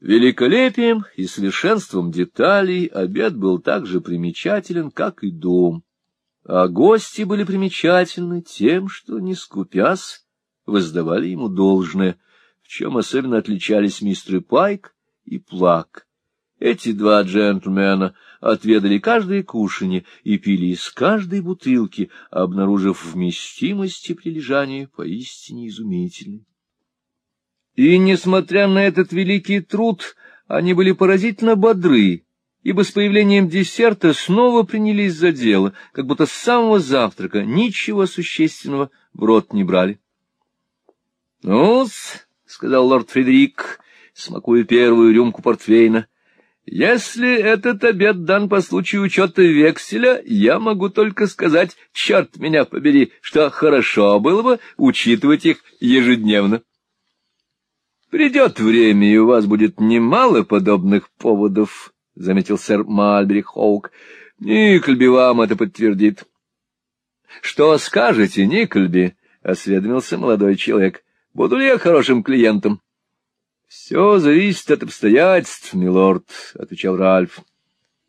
Великолепием и совершенством деталей обед был так же примечателен, как и дом. А гости были примечательны тем, что, не скупясь, воздавали ему должное, в чем особенно отличались мистеры Пайк и Плак. Эти два джентльмена отведали каждое кушанье и пили из каждой бутылки, обнаружив вместимость и прилежание поистине изумительной. И, несмотря на этот великий труд, они были поразительно бодры, ибо с появлением десерта снова принялись за дело, как будто с самого завтрака ничего существенного в рот не брали. — Ну-с, — сказал лорд Фредерик, смакуя первую рюмку портвейна, — если этот обед дан по случаю учета векселя, я могу только сказать, черт меня побери, что хорошо было бы учитывать их ежедневно. — Придет время, и у вас будет немало подобных поводов, — заметил сэр Мальбери Хоук. — Никольби вам это подтвердит. — Что скажете, Никольби? — осведомился молодой человек. — Буду ли я хорошим клиентом? — Все зависит от обстоятельств, милорд, — отвечал Ральф.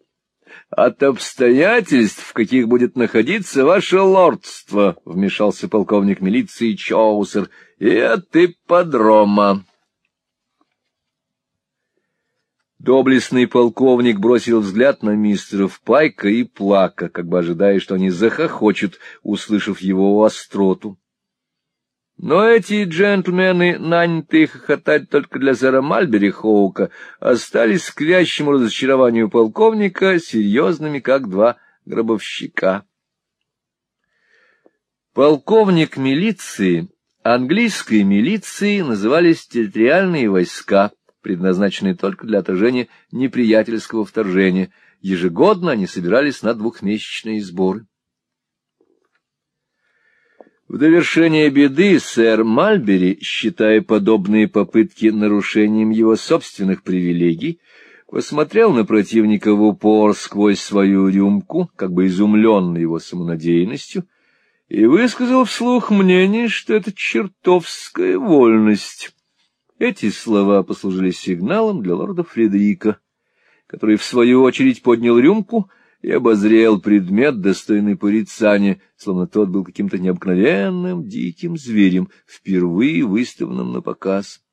— От обстоятельств, в каких будет находиться ваше лордство, — вмешался полковник милиции Чоусер, — и от ипподрома. Доблестный полковник бросил взгляд на мистеров Пайка и Плака, как бы ожидая, что они захохочут, услышав его остроту. Но эти джентльмены, нанятые хохотать только для сэра Мальбери Хоука, остались к вящему разочарованию полковника серьезными, как два гробовщика. Полковник милиции, английской милиции назывались территориальные войска — предназначенные только для отражения неприятельского вторжения. Ежегодно они собирались на двухмесячные сборы. В довершение беды сэр Мальбери, считая подобные попытки нарушением его собственных привилегий, посмотрел на противника в упор сквозь свою рюмку, как бы изумленный его самонадеянностью, и высказал вслух мнение, что это чертовская вольность. Эти слова послужили сигналом для лорда Фредерика, который, в свою очередь, поднял рюмку и обозрел предмет, достойный порицания, словно тот был каким-то необыкновенным диким зверем, впервые выставленным на показ.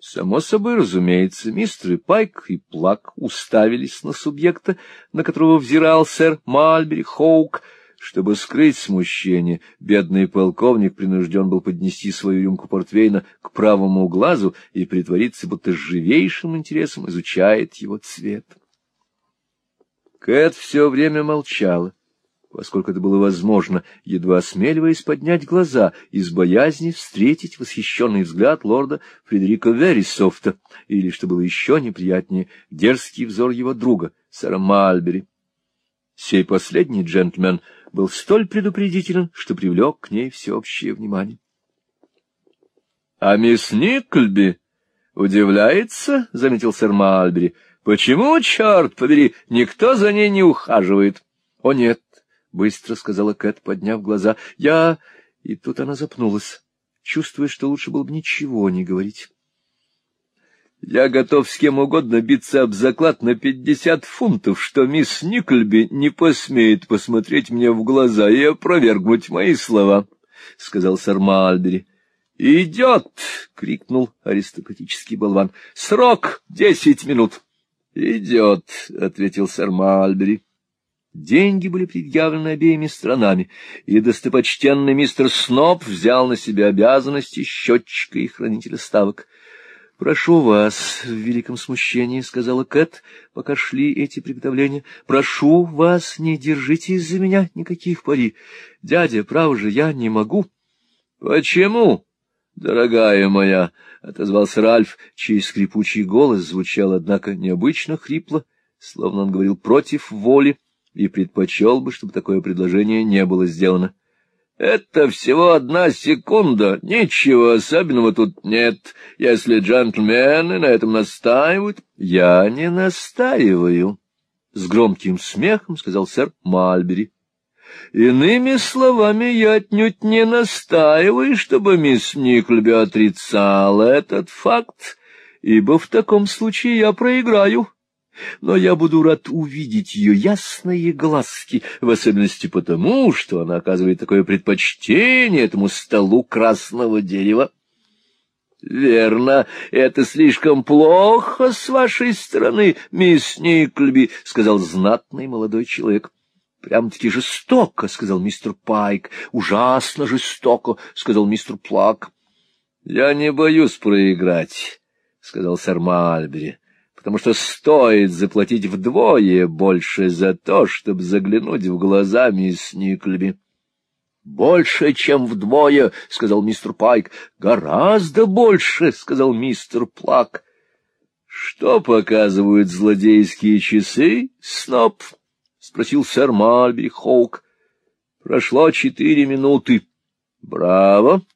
Само собой, разумеется, мистеры Пайк и Плак уставились на субъекта, на которого взирал сэр Мальбери Хоук, чтобы скрыть смущение, бедный полковник принужден был поднести свою рюмку портвейна к правому глазу и притвориться, будто с живейшим интересом изучает его цвет. Кэт все время молчала, поскольку это было возможно, едва осмеливаясь поднять глаза из боязни встретить восхищенный взгляд лорда Фредерика Верисофта, или, что было еще неприятнее, дерзкий взор его друга, сэра Мальбери. Сей последний джентльмен — был столь предупредителен, что привлек к ней всеобщее внимание. — А мисс Никльби удивляется, — заметил сэр Мальбери, — почему, черт побери, никто за ней не ухаживает? — О, нет, — быстро сказала Кэт, подняв глаза, — я... И тут она запнулась, чувствуя, что лучше было бы ничего не говорить. Я готов с кем угодно биться об заклад на пятьдесят фунтов, что мисс Никльби не посмеет посмотреть мне в глаза и опровергнуть мои слова, — сказал сэр Мальбери. — Идет! — крикнул аристократический болван. — Срок десять минут. — Идет, — ответил сэр Мальбери. Деньги были предъявлены обеими сторонами, и достопочтенный мистер Сноб взял на себя обязанности счетчика и хранителя ставок. — Прошу вас, — в великом смущении сказала Кэт, пока шли эти приготовления, — прошу вас, не держите из-за меня никаких пари. Дядя, право же, я не могу. — Почему, дорогая моя? — отозвался Ральф, чей скрипучий голос звучал, однако, необычно хрипло, словно он говорил против воли, и предпочел бы, чтобы такое предложение не было сделано. — это всего одна секунда, ничего особенного тут нет. Если джентльмены на этом настаивают, я не настаиваю. С громким смехом сказал сэр Мальбери. Иными словами, я отнюдь не настаиваю, чтобы мисс Никльби отрицала этот факт, ибо в таком случае я проиграю. Но я буду рад увидеть ее ясные глазки, в особенности потому, что она оказывает такое предпочтение этому столу красного дерева. — Верно, это слишком плохо с вашей стороны, мисс Никльби, — сказал знатный молодой человек. — Прям-таки жестоко, — сказал мистер Пайк. — Ужасно жестоко, — сказал мистер Плак. — Я не боюсь проиграть, — сказал сэр Мальбери, — потому что стоит заплатить вдвое больше за то, чтобы заглянуть в глаза мисс Никльби. Больше, чем вдвое, — сказал мистер Пайк. — Гораздо больше, — сказал мистер Плак. — Что показывают злодейские часы, Сноп? — спросил сэр Мальбери Хоук. — Прошло четыре минуты. — Браво! —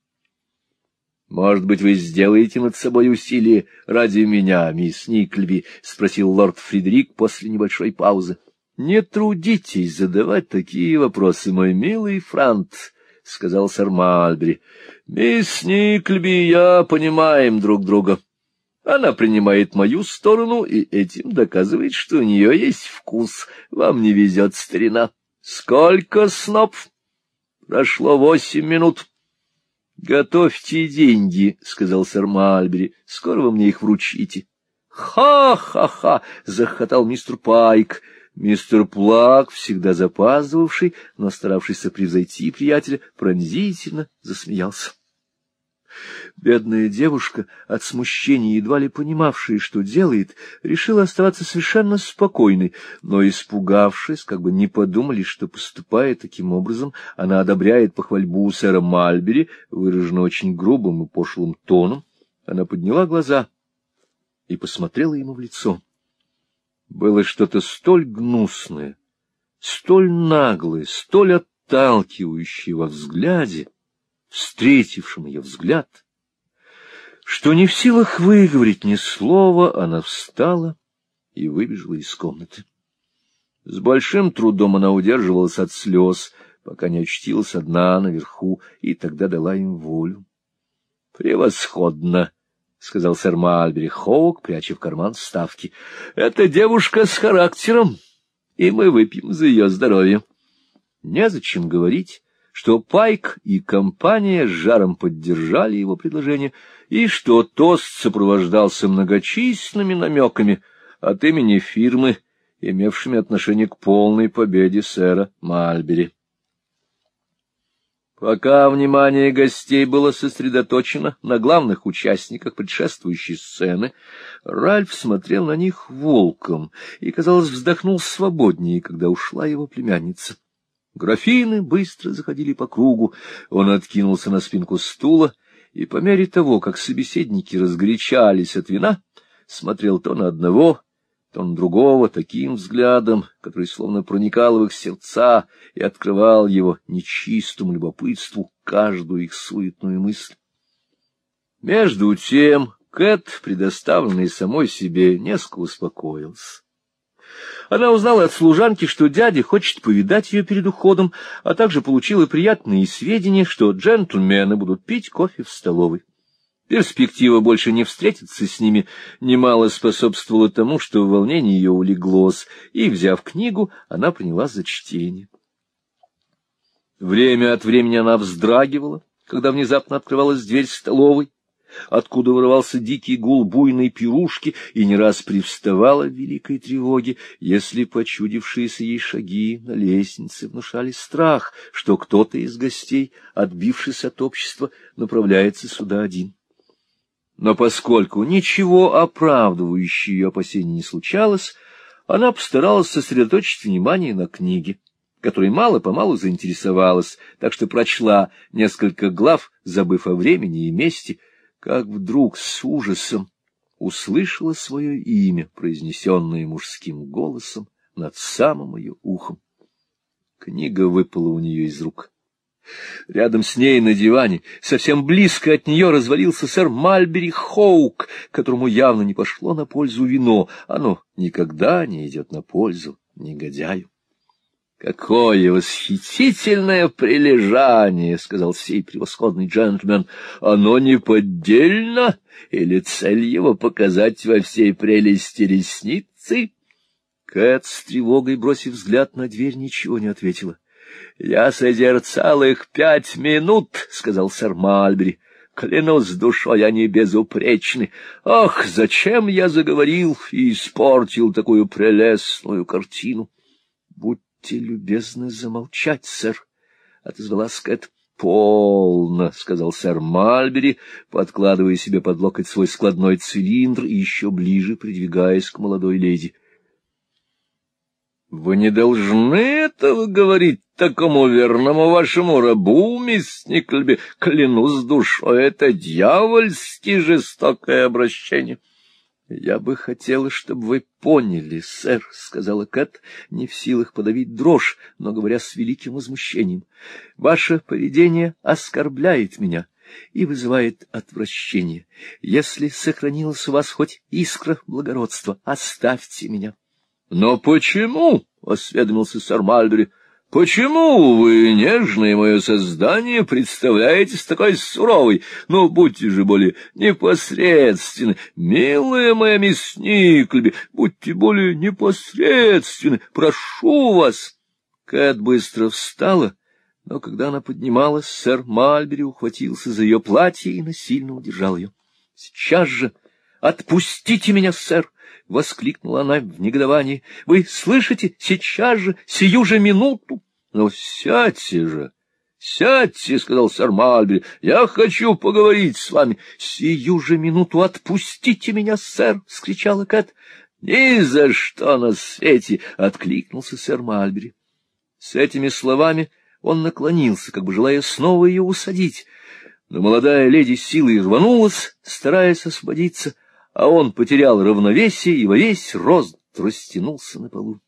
Может быть, вы сделаете над собой усилие ради меня, мисс Никльби? — спросил лорд Фредерик после небольшой паузы. — не трудитесь задавать такие вопросы, мой милый Франт, — сказал сэр Мальбери. — Мисс Никльби и я понимаем друг друга. Она принимает мою сторону и этим доказывает, что у нее есть вкус. Вам не везет, старина. Сколько сноп? Прошло восемь минут. — Готовьте деньги, — сказал сэр Мальбери. — Скоро вы мне их вручите. «Ха — захотал мистер Пайк. Мистер Плак, всегда запаздывавший, но старавшийся превзойти приятеля, пронзительно засмеялся. Бедная девушка, от смущения едва ли понимавшая, что делает, решила оставаться совершенно спокойной, но, испугавшись, как бы не подумали, что, поступая таким образом, она одобряет похвальбу сэра Мальбери, выраженную очень грубым и пошлым тоном, она подняла глаза и посмотрела ему в лицо. Было что-то столь гнусное, столь наглое, столь отталкивающее во взгляде, встретившем ее взгляд, что не в силах выговорить ни слова, она встала и выбежала из комнаты. С большим трудом она удерживалась от слез, пока не очтилась одна наверху, и тогда дала им волю. «Превосходно!» — сказал сэр Мальбери Хоук, пряча в карман ставки. — Это девушка с характером, и мы выпьем за ее здоровье. Незачем говорить, что Пайк и компания с жаром поддержали его предложение, и что тост сопровождался многочисленными намеками от имени фирмы, имевшими отношение к полной победе сэра Мальбери. Пока внимание гостей было сосредоточено на главных участниках предшествующей сцены, Ральф смотрел на них волком и, казалось, вздохнул свободнее, когда ушла его племянница. Графины быстро заходили по кругу, он откинулся на спинку стула, и по мере того, как собеседники разгорячались от вина, смотрел то на одного, то на другого таким взглядом, который словно проникал в их сердца и открывал его нечистому любопытству каждую их суетную мысль. Между тем Кэт, предоставленный самой себе, несколько успокоился. Она узнала от служанки, что дядя хочет повидать ее перед уходом, а также получила приятные сведения, что джентльмены будут пить кофе в столовой. Перспектива больше не встретиться с ними немало способствовала тому, что волнение ее улеглось, и, взяв книгу, она принялась за чтение. Время от времени она вздрагивала, когда внезапно открывалась дверь столовой, откуда вырывался дикий гул буйной пирушки, и не раз привставала в великой тревоге, если почудившиеся ей шаги на лестнице внушали страх, что кто-то из гостей, отбившись от общества, направляется сюда один. Но поскольку ничего оправдывающего ее опасений не случалось, она постаралась сосредоточить внимание на книге, которой мало-помалу заинтересовалась, так что прочла несколько глав, забыв о времени и месте, как вдруг с ужасом услышала свое имя, произнесенное мужским голосом над самым ее ухом. Книга выпала у нее из рук. Рядом с ней на диване, совсем близко от нее, развалился сэр Мальбери Хоук, которому явно не пошло на пользу вино. Оно никогда не идет на пользу негодяю. Какое восхитительное прилежание, — сказал сей превосходный джентльмен. — Оно не поддельно, или цель его показать во всей прелести ресницы? Кэт с тревогой, бросив взгляд на дверь, ничего не ответила. — Я созерцал их пять минут, — сказал сэр Мальбери. — Клянусь душой, они безупречны. Ах, зачем я заговорил и испортил такую прелестную картину? Будь будьте любезны замолчать, сэр, — отозвалась Кэт. — Полно, — сказал сэр Мальбери, подкладывая себе под локоть свой складной цилиндр и еще ближе придвигаясь к молодой леди. — Вы не должны этого говорить такому верному вашему рабу, мисс Никльби. Клянусь душой, это дьявольски жестокое обращение. — я бы хотела, чтобы вы поняли, сэр, — сказала Кэт, не в силах подавить дрожь, но говоря с великим возмущением. — Ваше поведение оскорбляет меня и вызывает отвращение. Если сохранилась у вас хоть искра благородства, оставьте меня. — Но почему? — осведомился сэр Мальбери. Почему вы, нежное мое создание, представляетесь такой суровой? Ну, будьте же более непосредственны. Милая моя мисс Никльби, будьте более непосредственны. Прошу вас. Кэт быстро встала, но когда она поднималась, сэр Мальбери ухватился за ее платье и насильно удержал ее. — Сейчас же отпустите меня, сэр! — воскликнула она в негодовании. — Вы слышите? Сейчас же, сию же минуту! — Ну, сядьте же! Сядьте, — сказал сэр Мальбери, — я хочу поговорить с вами. — Сию же минуту отпустите меня, сэр! — скричала Кэт. — Ни за что на свете! — откликнулся сэр Мальбери. С этими словами он наклонился, как бы желая снова ее усадить. Но молодая леди силой рванулась, стараясь освободиться, а он потерял равновесие и во весь рост растянулся на полу.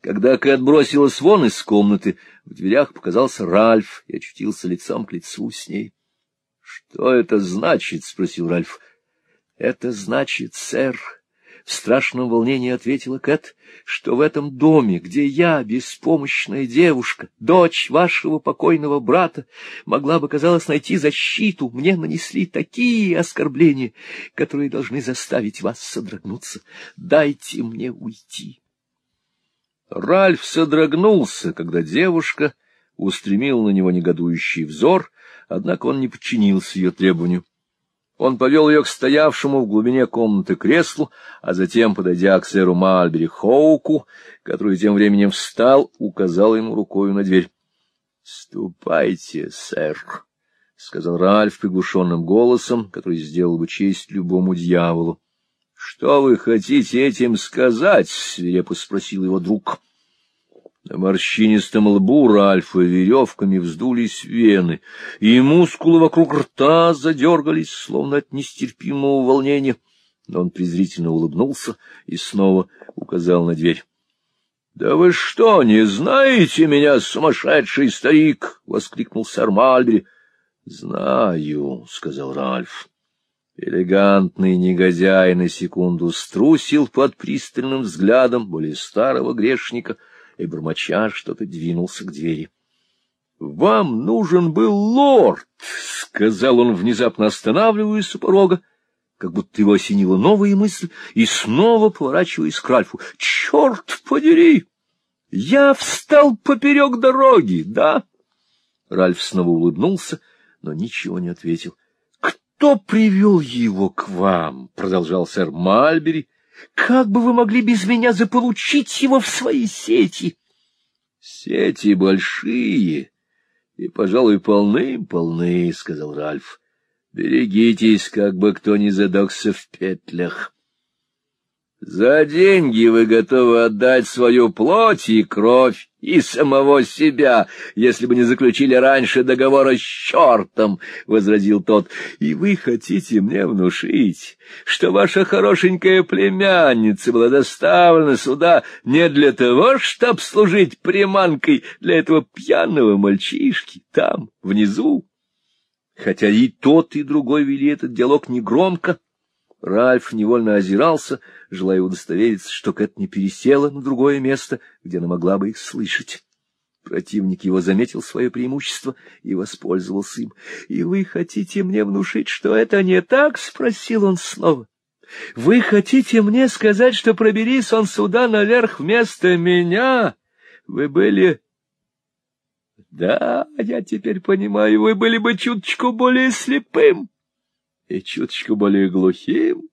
Когда Кэт бросилась вон из комнаты, в дверях показался Ральф и очутился лицом к лицу с ней. — Что это значит? — спросил Ральф. — Это значит, сэр, — в страшном волнении ответила Кэт, — что в этом доме, где я, беспомощная девушка, дочь вашего покойного брата, могла бы, казалось, найти защиту, мне нанесли такие оскорбления, которые должны заставить вас содрогнуться. Дайте мне уйти. Ральф содрогнулся, когда девушка устремила на него негодующий взор, однако он не подчинился ее требованию. Он повел ее к стоявшему в глубине комнаты креслу, а затем, подойдя к сэру Мальбери Хоуку, который тем временем встал, указал ему рукою на дверь. — Ступайте, сэр, — сказал Ральф приглушенным голосом, который сделал бы честь любому дьяволу. — Что вы хотите этим сказать? — свирепо спросил его друг. На морщинистом лбу Ральфа веревками вздулись вены, и мускулы вокруг рта задергались, словно от нестерпимого волнения. Но он презрительно улыбнулся и снова указал на дверь. — Да вы что, не знаете меня, сумасшедший старик? — воскликнул сэр Мальбери. — Знаю, — сказал Ральф. Элегантный негодяй на секунду струсил под пристальным взглядом более старого грешника и, бормоча, что-то двинулся к двери. — Вам нужен был лорд, — сказал он, внезапно останавливаясь у порога, как будто его осенила новая мысль, и снова поворачиваясь к Ральфу. — Черт подери! Я встал поперек дороги, да? Ральф снова улыбнулся, но ничего не ответил кто привел его к вам? — продолжал сэр Мальбери. — Как бы вы могли без меня заполучить его в свои сети? — Сети большие и, пожалуй, полны-полны, — сказал Ральф. — Берегитесь, как бы кто не задохся в петлях. За деньги вы готовы отдать свою плоть и кровь и самого себя, если бы не заключили раньше договора с чертом, — возразил тот. — И вы хотите мне внушить, что ваша хорошенькая племянница была доставлена сюда не для того, чтобы служить приманкой для этого пьяного мальчишки там, внизу? Хотя и тот, и другой вели этот диалог негромко, — Ральф невольно озирался, желая удостовериться, что Кэт не пересела на другое место, где она могла бы их слышать. Противник его заметил свое преимущество и воспользовался им. — И вы хотите мне внушить, что это не так? — спросил он снова. — Вы хотите мне сказать, что проберись он сюда наверх вместо меня? Вы были... Да, я теперь понимаю, вы были бы чуточку более слепым и чуточку более глухим,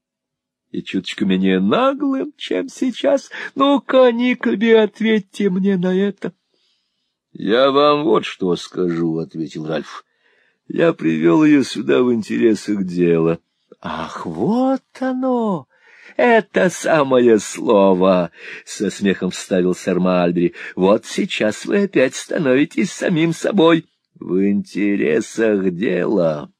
и чуточку менее наглым, чем сейчас. Ну-ка, Никлби, ответьте мне на это. — Я вам вот что скажу, — ответил Ральф. — Я привел ее сюда в интересах дела. — Ах, вот оно! Это самое слово, — со смехом вставил сэр Мальбери. — Вот сейчас вы опять становитесь самим собой. В интересах дела.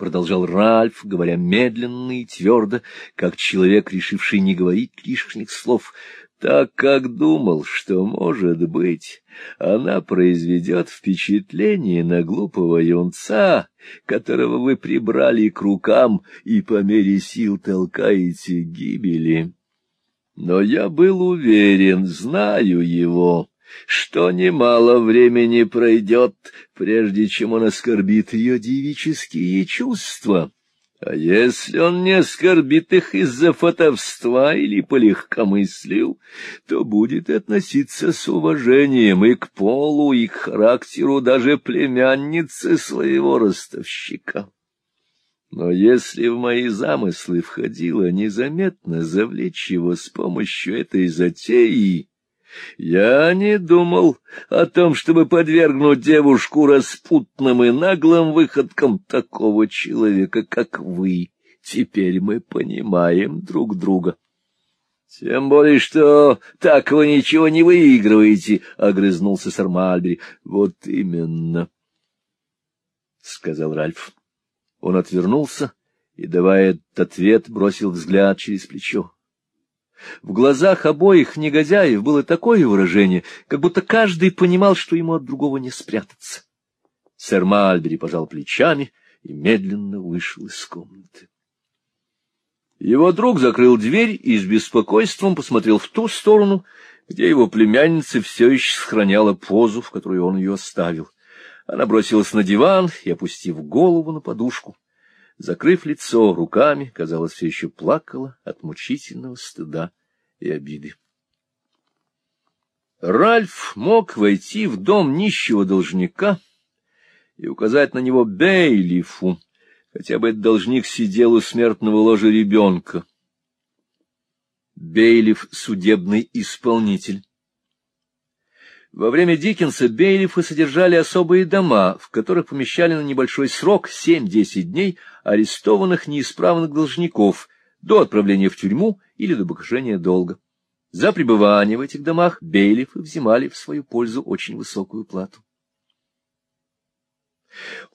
Продолжал Ральф, говоря медленно и твердо, как человек, решивший не говорить лишних слов так как думал, что, может быть, она произведет впечатление на глупого юнца, которого вы прибрали к рукам и по мере сил толкаете гибели. Но я был уверен, знаю его, что немало времени пройдет, прежде чем он оскорбит ее девические чувства. А если он не оскорбит их из-за фотовства или по легкомыслию, то будет относиться с уважением и к полу, и к характеру даже племянницы своего ростовщика. Но если в мои замыслы входило незаметно завлечь его с помощью этой затеи, я не думал о том, чтобы подвергнуть девушку распутным и наглым выходкам такого человека, как вы. Теперь мы понимаем друг друга. — Тем более, что так вы ничего не выигрываете, — огрызнулся сэр Мальбери. — Вот именно, — сказал Ральф. Он отвернулся и, давая этот ответ, бросил взгляд через плечо. В глазах обоих негодяев было такое выражение, как будто каждый понимал, что ему от другого не спрятаться. Сэр Мальбери пожал плечами и медленно вышел из комнаты. Его друг закрыл дверь и с беспокойством посмотрел в ту сторону, где его племянница все еще сохраняла позу, в которую он ее оставил. Она бросилась на диван и, опустив голову на подушку, закрыв лицо руками, казалось, все еще плакала от мучительного стыда и обиды. Ральф мог войти в дом нищего должника и указать на него Бейлифу, хотя бы этот должник сидел у смертного ложа ребенка. Бейлиф — судебный исполнитель. Во время Диккенса Бейлифы содержали особые дома, в которых помещали на небольшой срок 7-10 дней арестованных неисправных должников до отправления в тюрьму или до погашения долга. За пребывание в этих домах Бейлифы взимали в свою пользу очень высокую плату.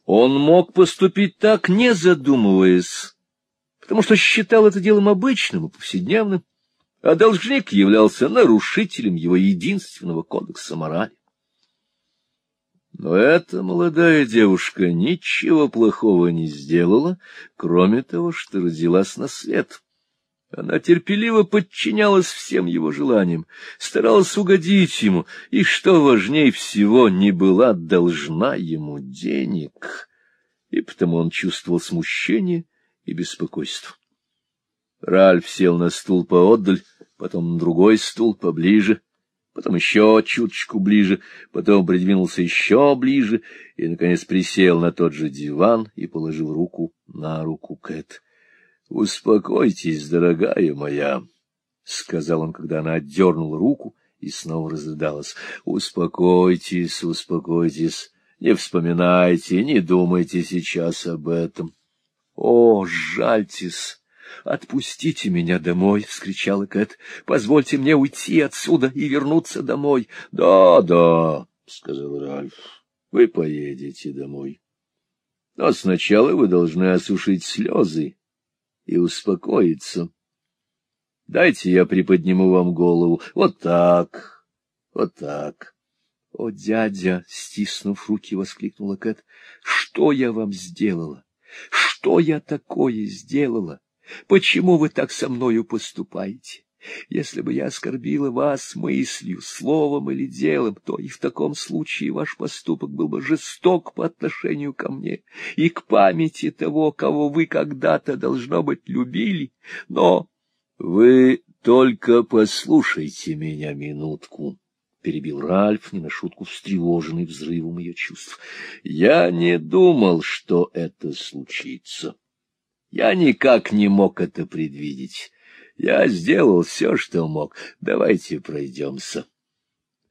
Он мог поступить так, не задумываясь, потому что считал это делом обычным и повседневным, а должник являлся нарушителем его единственного кодекса морали. Но эта молодая девушка ничего плохого не сделала, кроме того, что родилась на свет. Она терпеливо подчинялась всем его желаниям, старалась угодить ему, и, что важнее всего, не была должна ему денег, и потому он чувствовал смущение и беспокойство. Ральф сел на стул поотдаль, потом другой стул поближе, потом еще чуточку ближе, потом придвинулся еще ближе и, наконец, присел на тот же диван и положил руку на руку Кэт. — Успокойтесь, дорогая моя, — сказал он, когда она отдернула руку и снова разрыдалась. — Успокойтесь, успокойтесь, не вспоминайте, не думайте сейчас об этом. — О, жальтесь! «Отпустите меня домой!» — вскричала Кэт. «Позвольте мне уйти отсюда и вернуться домой!» «Да, да!» — сказал Ральф. «Вы поедете домой. Но сначала вы должны осушить слезы и успокоиться. Дайте я приподниму вам голову. Вот так, вот так!» «О, дядя!» — стиснув руки, воскликнула Кэт. «Что я вам сделала? Что я такое сделала? Почему вы так со мною поступаете? Если бы я оскорбила вас мыслью, словом или делом, то и в таком случае ваш поступок был бы жесток по отношению ко мне и к памяти того, кого вы когда-то, должно быть, любили. Но вы только послушайте меня минутку, — перебил Ральф, не на шутку встревоженный взрывом ее чувств. — Я не думал, что это случится. Я никак не мог это предвидеть. Я сделал все, что мог. Давайте пройдемся.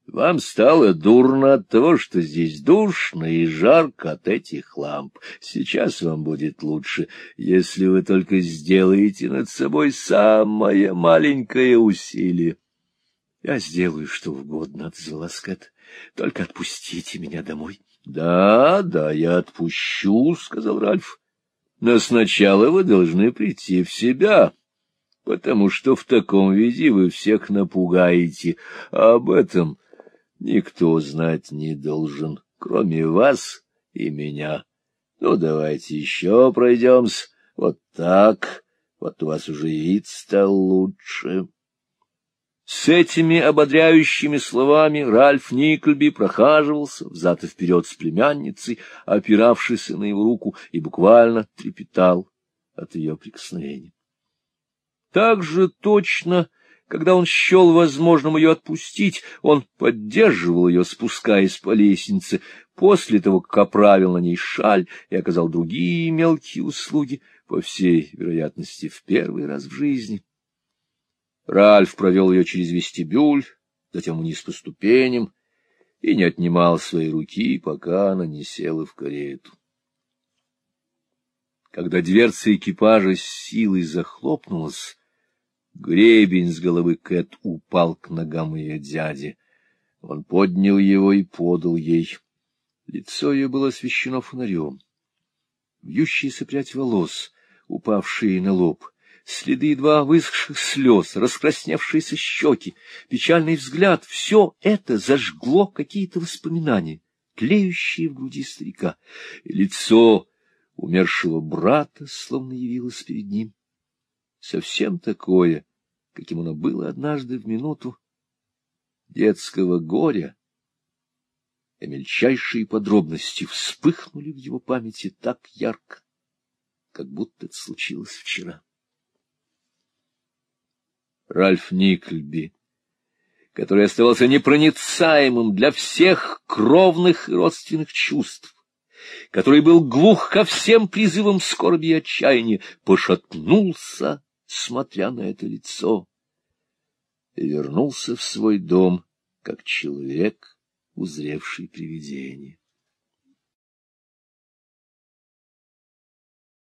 Вам стало дурно от того, что здесь душно и жарко от этих ламп. Сейчас вам будет лучше, если вы только сделаете над собой самое маленькое усилие. — Я сделаю что угодно, — отозвалась Кэт. — Только отпустите меня домой. — Да, да, я отпущу, — сказал Ральф. — Но сначала вы должны прийти в себя. — потому что в таком виде вы всех напугаете, а об этом никто знать не должен, кроме вас и меня. Ну, давайте еще пройдемся. Вот так. Вот у вас уже вид стал лучше. С этими ободряющими словами Ральф Никльби прохаживался взад и вперед с племянницей, опиравшейся на его руку, и буквально трепетал от ее прикосновения. Так же точно, когда он счел возможным ее отпустить, он поддерживал ее, спускаясь по лестнице, после того, как оправил на ней шаль и оказал другие мелкие услуги, по всей вероятности, в первый раз в жизни. Ральф провел ее через вестибюль, затем вниз по ступеням, и не отнимал своей руки, пока она не села в карету. Когда дверца экипажа с силой захлопнулась, Гребень с головы Кэт упал к ногам ее дяди. Он поднял его и подал ей. Лицо ее было освещено фонарем. Вьющаяся прядь волос, упавшие на лоб, следы едва высохших слез, раскрасневшиеся щеки, печальный взгляд — все это зажгло какие-то воспоминания, тлеющие в груди старика. И лицо умершего брата словно явилось перед ним совсем такое, каким оно было однажды в минуту детского горя, и мельчайшие подробности вспыхнули в его памяти так ярко, как будто это случилось вчера. Ральф Никльби, который оставался непроницаемым для всех кровных и родственных чувств, который был глух ко всем призывам скорби и отчаяния, пошатнулся смотря на это лицо, и вернулся в свой дом, как человек, узревший привидение.